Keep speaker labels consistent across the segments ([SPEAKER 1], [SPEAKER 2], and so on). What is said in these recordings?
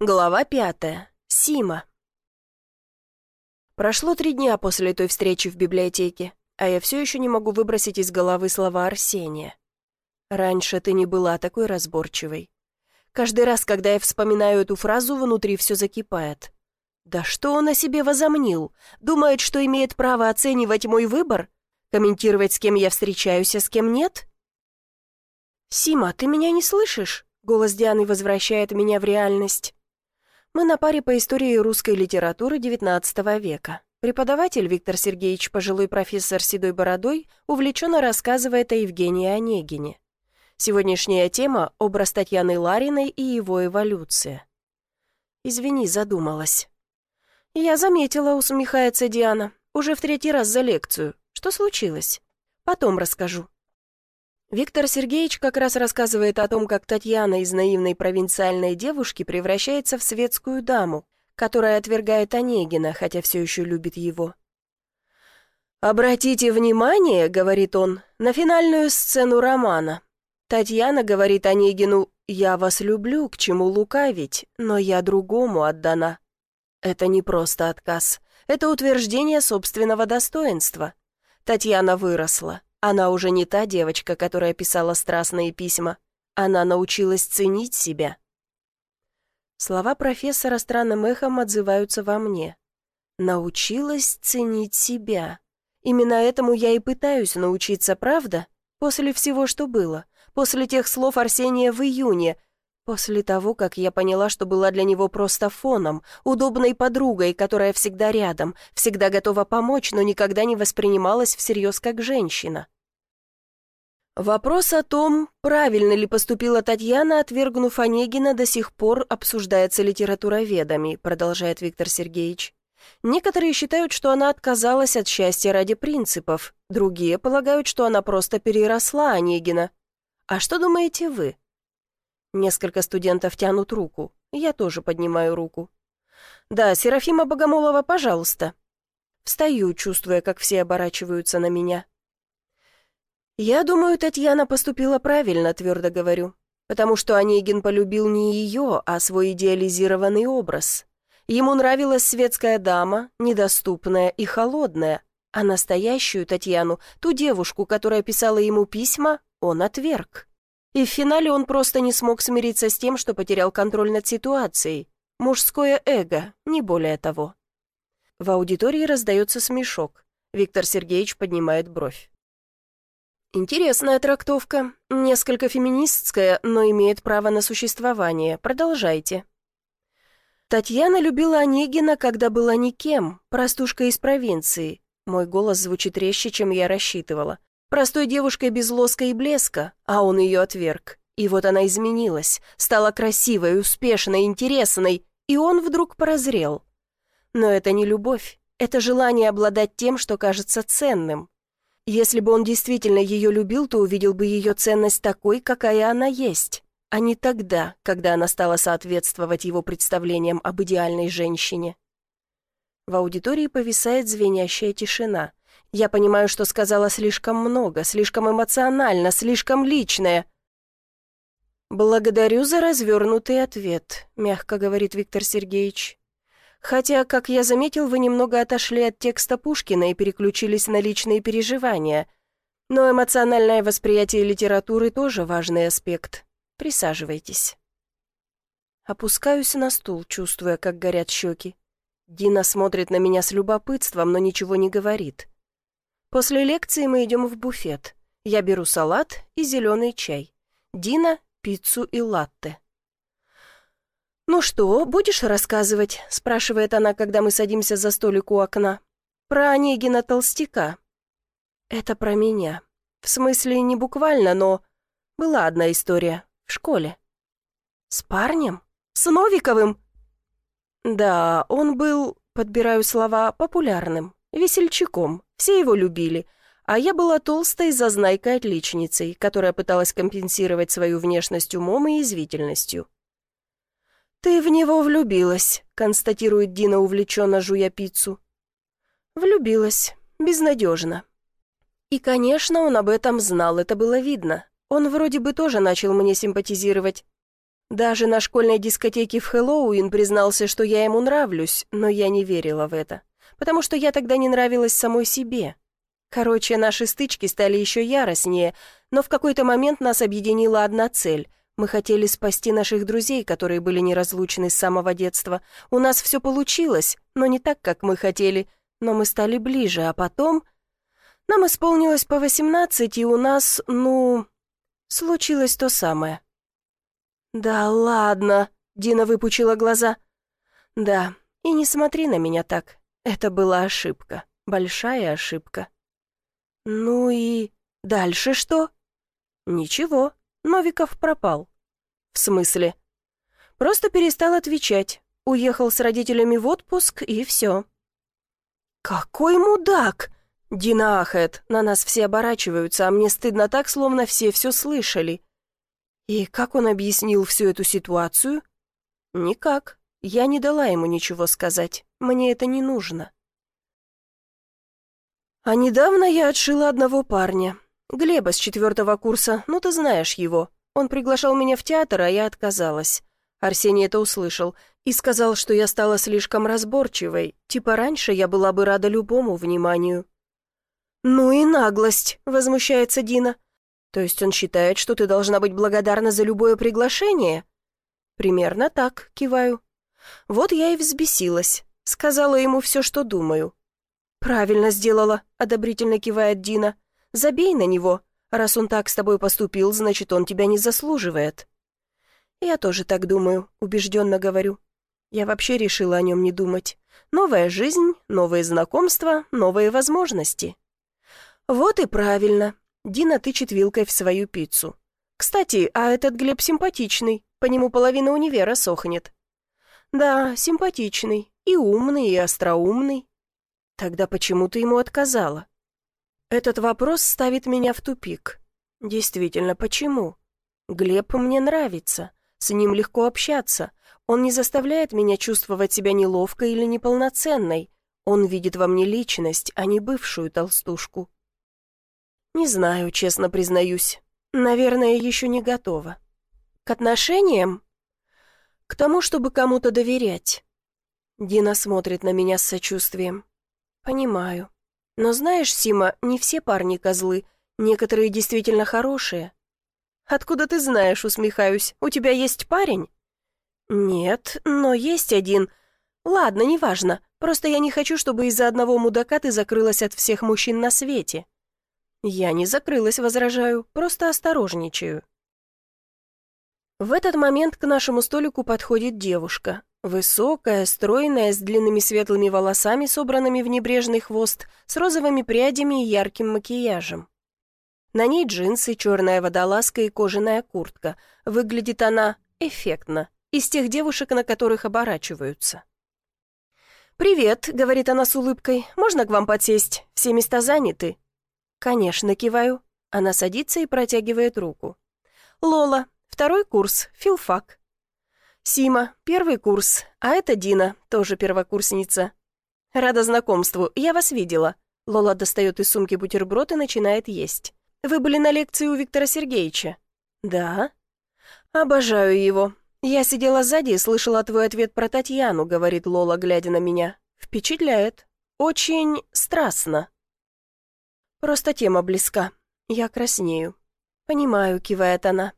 [SPEAKER 1] Глава пятая. Сима. Прошло три дня после той встречи в библиотеке, а я все еще не могу выбросить из головы слова Арсения. «Раньше ты не была такой разборчивой». Каждый раз, когда я вспоминаю эту фразу, внутри все закипает. Да что он о себе возомнил? Думает, что имеет право оценивать мой выбор? Комментировать, с кем я встречаюсь, а с кем нет? «Сима, ты меня не слышишь?» Голос Дианы возвращает меня в реальность. Мы на паре по истории русской литературы XIX века. Преподаватель Виктор Сергеевич, пожилой профессор седой бородой, увлеченно рассказывает о Евгении Онегине. Сегодняшняя тема – образ Татьяны Лариной и его эволюция. «Извини, задумалась». «Я заметила», — усмехается Диана. «Уже в третий раз за лекцию. Что случилось?» «Потом расскажу». Виктор Сергеевич как раз рассказывает о том, как Татьяна из наивной провинциальной девушки превращается в светскую даму, которая отвергает Онегина, хотя все еще любит его. «Обратите внимание, — говорит он, — на финальную сцену романа. Татьяна говорит Онегину, «Я вас люблю, к чему лукавить, но я другому отдана». Это не просто отказ, это утверждение собственного достоинства. Татьяна выросла, она уже не та девочка, которая писала страстные письма. Она научилась ценить себя. Слова профессора странным эхом отзываются во мне. Научилась ценить себя. Именно этому я и пытаюсь научиться, правда? После всего, что было. После тех слов Арсения в июне — После того, как я поняла, что была для него просто фоном, удобной подругой, которая всегда рядом, всегда готова помочь, но никогда не воспринималась всерьез как женщина. Вопрос о том, правильно ли поступила Татьяна, отвергнув Онегина, до сих пор обсуждается литературоведами, продолжает Виктор Сергеевич. Некоторые считают, что она отказалась от счастья ради принципов, другие полагают, что она просто переросла Онегина. А что думаете вы? Несколько студентов тянут руку. Я тоже поднимаю руку. «Да, Серафима Богомолова, пожалуйста». Встаю, чувствуя, как все оборачиваются на меня. «Я думаю, Татьяна поступила правильно», — твердо говорю, потому что Онегин полюбил не ее, а свой идеализированный образ. Ему нравилась светская дама, недоступная и холодная, а настоящую Татьяну, ту девушку, которая писала ему письма, он отверг. И в финале он просто не смог смириться с тем, что потерял контроль над ситуацией. Мужское эго, не более того. В аудитории раздается смешок. Виктор Сергеевич поднимает бровь. Интересная трактовка, несколько феминистская, но имеет право на существование. Продолжайте. Татьяна любила Онегина, когда была никем, простушка из провинции. Мой голос звучит резче, чем я рассчитывала. Простой девушкой без лоска и блеска, а он ее отверг. И вот она изменилась, стала красивой, успешной, интересной, и он вдруг прозрел. Но это не любовь, это желание обладать тем, что кажется ценным. Если бы он действительно ее любил, то увидел бы ее ценность такой, какая она есть, а не тогда, когда она стала соответствовать его представлениям об идеальной женщине. В аудитории повисает звенящая тишина – я понимаю, что сказала слишком много, слишком эмоционально, слишком личное. «Благодарю за развернутый ответ», — мягко говорит Виктор Сергеевич. «Хотя, как я заметил, вы немного отошли от текста Пушкина и переключились на личные переживания. Но эмоциональное восприятие литературы тоже важный аспект. Присаживайтесь». Опускаюсь на стул, чувствуя, как горят щеки. Дина смотрит на меня с любопытством, но ничего не говорит. После лекции мы идем в буфет. Я беру салат и зеленый чай. Дина – пиццу и латте. «Ну что, будешь рассказывать?» – спрашивает она, когда мы садимся за столик у окна. «Про Онегина Толстяка». «Это про меня. В смысле, не буквально, но... Была одна история. В школе». «С парнем? С Новиковым?» «Да, он был, подбираю слова, популярным, весельчаком, все его любили, а я была толстой зазнайкой-отличницей, которая пыталась компенсировать свою внешность умом и язвительностью. «Ты в него влюбилась», — констатирует Дина, увлеченно жуя пиццу. «Влюбилась. Безнадежно». И, конечно, он об этом знал, это было видно. Он вроде бы тоже начал мне симпатизировать. Даже на школьной дискотеке в Хэллоуин признался, что я ему нравлюсь, но я не верила в это, потому что я тогда не нравилась самой себе. Короче, наши стычки стали еще яростнее, но в какой-то момент нас объединила одна цель. Мы хотели спасти наших друзей, которые были неразлучны с самого детства. У нас все получилось, но не так, как мы хотели, но мы стали ближе, а потом... Нам исполнилось по восемнадцать, и у нас, ну... Случилось то самое. «Да ладно», — Дина выпучила глаза. «Да, и не смотри на меня так. Это была ошибка, большая ошибка». «Ну и дальше что?» «Ничего, Новиков пропал». «В смысле?» «Просто перестал отвечать. Уехал с родителями в отпуск, и все». «Какой мудак!» Дина ахает, на нас все оборачиваются, а мне стыдно так, словно все все слышали. И как он объяснил всю эту ситуацию? Никак. Я не дала ему ничего сказать. Мне это не нужно. А недавно я отшила одного парня. Глеба с четвертого курса, ну ты знаешь его. Он приглашал меня в театр, а я отказалась. Арсений это услышал и сказал, что я стала слишком разборчивой, типа раньше я была бы рада любому вниманию. «Ну и наглость», — возмущается Дина. «То есть он считает, что ты должна быть благодарна за любое приглашение?» «Примерно так», — киваю. Вот я и взбесилась. Сказала ему все, что думаю. «Правильно сделала», — одобрительно кивает Дина. «Забей на него. Раз он так с тобой поступил, значит, он тебя не заслуживает». «Я тоже так думаю», — убежденно говорю. Я вообще решила о нем не думать. Новая жизнь, новые знакомства, новые возможности. Вот и правильно. Дина тычет вилкой в свою пиццу. Кстати, а этот Глеб симпатичный, по нему половина универа сохнет. Да, симпатичный, и умный, и остроумный. Тогда почему ты ему отказала? Этот вопрос ставит меня в тупик. Действительно, почему? Глеб мне нравится, с ним легко общаться. Он не заставляет меня чувствовать себя неловко или неполноценной. Он видит во мне личность, а не бывшую толстушку. Не знаю, честно признаюсь. Наверное, еще не готова. К отношениям? К тому, чтобы кому-то доверять. Дина смотрит на меня с сочувствием. «Понимаю. Но знаешь, Сима, не все парни козлы, некоторые действительно хорошие». «Откуда ты знаешь?» — усмехаюсь. «У тебя есть парень?» «Нет, но есть один. Ладно, неважно. Просто я не хочу, чтобы из-за одного мудака ты закрылась от всех мужчин на свете». «Я не закрылась, возражаю, просто осторожничаю». В этот момент к нашему столику подходит девушка. Высокая, стройная, с длинными светлыми волосами, собранными в небрежный хвост, с розовыми прядями и ярким макияжем. На ней джинсы, черная водолазка и кожаная куртка. Выглядит она эффектно, из тех девушек, на которых оборачиваются. «Привет», — говорит она с улыбкой, — «можно к вам подсесть? Все места заняты?» «Конечно», — киваю. Она садится и протягивает руку. «Лола, второй курс, филфак. Сима, первый курс, а это Дина, тоже первокурсница. Рада знакомству, я вас видела. Лола достает из сумки бутерброд и начинает есть. Вы были на лекции у Виктора Сергеевича? Да. Обожаю его. Я сидела сзади и слышала твой ответ про Татьяну, говорит Лола, глядя на меня. Впечатляет. Очень страстно. Просто тема близка. Я краснею. Понимаю, кивает она.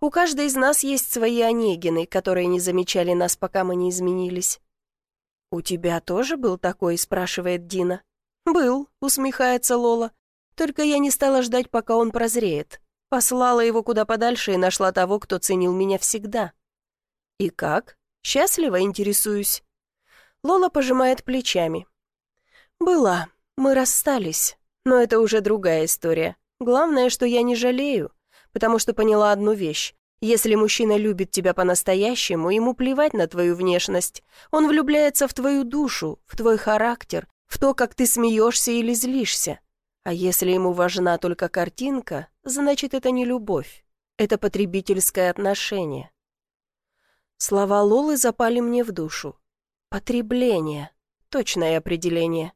[SPEAKER 1] У каждой из нас есть свои Онегины, которые не замечали нас, пока мы не изменились. «У тебя тоже был такой?» – спрашивает Дина. «Был», – усмехается Лола. «Только я не стала ждать, пока он прозреет. Послала его куда подальше и нашла того, кто ценил меня всегда». «И как? Счастливо интересуюсь?» Лола пожимает плечами. «Была. Мы расстались. Но это уже другая история. Главное, что я не жалею потому что поняла одну вещь. Если мужчина любит тебя по-настоящему, ему плевать на твою внешность. Он влюбляется в твою душу, в твой характер, в то, как ты смеешься или злишься. А если ему важна только картинка, значит, это не любовь. Это потребительское отношение. Слова Лолы запали мне в душу. Потребление. Точное определение.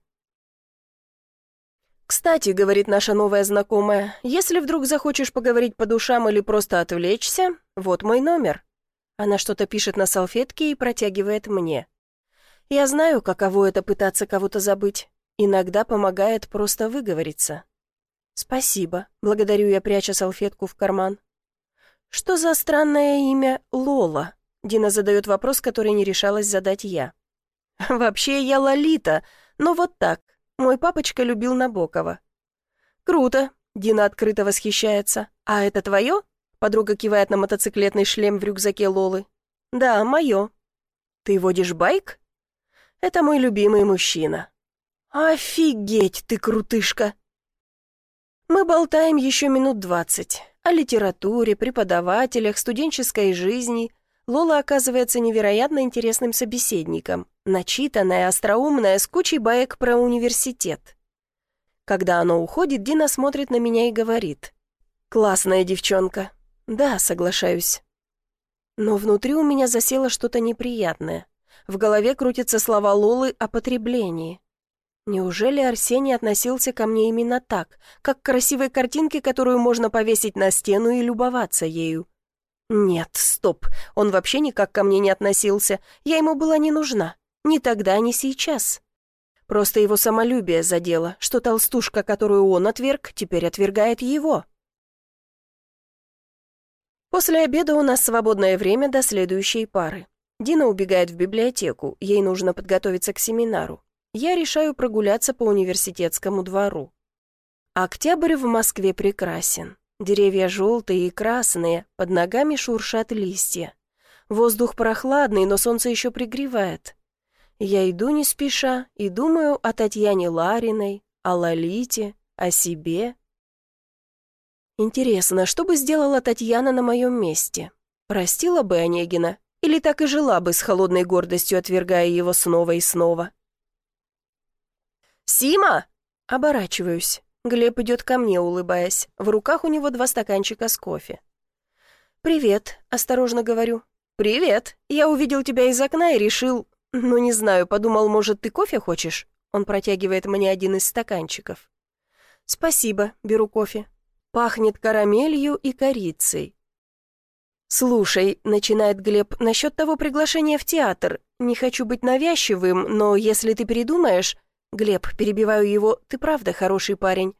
[SPEAKER 1] «Кстати», — говорит наша новая знакомая, «если вдруг захочешь поговорить по душам или просто отвлечься, вот мой номер». Она что-то пишет на салфетке и протягивает мне. Я знаю, каково это пытаться кого-то забыть. Иногда помогает просто выговориться. «Спасибо», — благодарю я, пряча салфетку в карман. «Что за странное имя Лола?» Дина задает вопрос, который не решалась задать я. «Вообще я Лолита, но вот так. Мой папочка любил Набокова». «Круто», — Дина открыто восхищается. «А это твое?» Подруга кивает на мотоциклетный шлем в рюкзаке Лолы. «Да, мое». «Ты водишь байк?» «Это мой любимый мужчина». «Офигеть, ты крутышка!» Мы болтаем еще минут двадцать. О литературе, преподавателях, студенческой жизни. Лола оказывается невероятно интересным собеседником. Начитанная, остроумная, с кучей баек про университет. Когда она уходит, Дина смотрит на меня и говорит. «Классная девчонка. «Да, соглашаюсь». Но внутри у меня засело что-то неприятное. В голове крутятся слова Лолы о потреблении. Неужели Арсений относился ко мне именно так, как к красивой картинке, которую можно повесить на стену и любоваться ею? Нет, стоп, он вообще никак ко мне не относился, я ему была не нужна. Ни тогда, ни сейчас. Просто его самолюбие задело, что толстушка, которую он отверг, теперь отвергает его. После обеда у нас свободное время до следующей пары. Дина убегает в библиотеку, ей нужно подготовиться к семинару. Я решаю прогуляться по университетскому двору. Октябрь в Москве прекрасен. Деревья желтые и красные, под ногами шуршат листья. Воздух прохладный, но солнце еще пригревает. Я иду не спеша и думаю о Татьяне Лариной, о Лолите, о себе, Интересно, что бы сделала Татьяна на моем месте? Простила бы Онегина? Или так и жила бы с холодной гордостью, отвергая его снова и снова? «Сима!» Оборачиваюсь. Глеб идет ко мне, улыбаясь. В руках у него два стаканчика с кофе. «Привет», — осторожно говорю. «Привет. Я увидел тебя из окна и решил... Ну, не знаю, подумал, может, ты кофе хочешь?» Он протягивает мне один из стаканчиков. «Спасибо, беру кофе. Пахнет карамелью и корицей. «Слушай», — начинает Глеб, — «насчет того приглашения в театр. Не хочу быть навязчивым, но если ты передумаешь...» «Глеб, перебиваю его, ты правда хороший парень».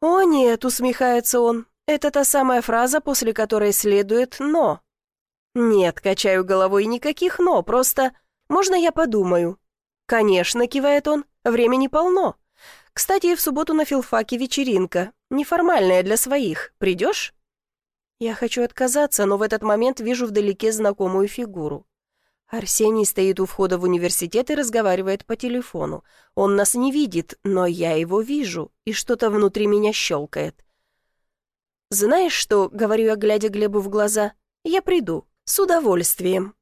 [SPEAKER 1] «О нет», — усмехается он, — «это та самая фраза, после которой следует «но». «Нет», — качаю головой, — «никаких «но», просто...» «Можно я подумаю?» «Конечно», — кивает он, — «времени полно». Кстати, в субботу на филфаке вечеринка. Неформальная для своих. Придешь?» Я хочу отказаться, но в этот момент вижу вдалеке знакомую фигуру. Арсений стоит у входа в университет и разговаривает по телефону. Он нас не видит, но я его вижу, и что-то внутри меня щелкает. «Знаешь что?» — говорю я, глядя Глебу в глаза. «Я приду. С удовольствием».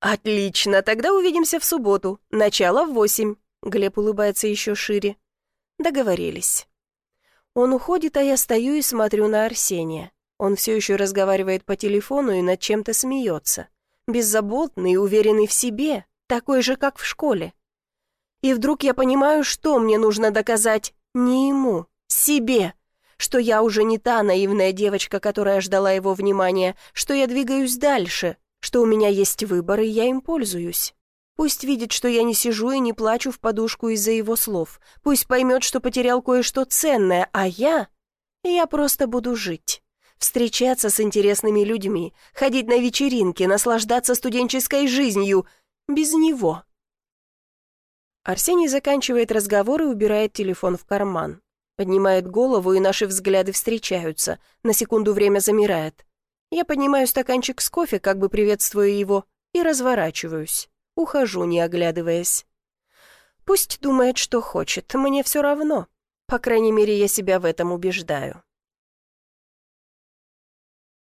[SPEAKER 1] «Отлично, тогда увидимся в субботу. Начало в восемь». Глеб улыбается еще шире. Договорились. Он уходит, а я стою и смотрю на Арсения. Он все еще разговаривает по телефону и над чем-то смеется. Беззаботный, уверенный в себе, такой же, как в школе. И вдруг я понимаю, что мне нужно доказать не ему, себе, что я уже не та наивная девочка, которая ждала его внимания, что я двигаюсь дальше, что у меня есть выбор, и я им пользуюсь. Пусть видит, что я не сижу и не плачу в подушку из-за его слов. Пусть поймет, что потерял кое-что ценное, а я... Я просто буду жить. Встречаться с интересными людьми, ходить на вечеринки, наслаждаться студенческой жизнью. Без него. Арсений заканчивает разговор и убирает телефон в карман. Поднимает голову, и наши взгляды встречаются. На секунду время замирает. Я поднимаю стаканчик с кофе, как бы приветствуя его, и разворачиваюсь. Ухожу, не оглядываясь. Пусть думает, что хочет, мне все равно. По крайней мере, я себя в этом убеждаю.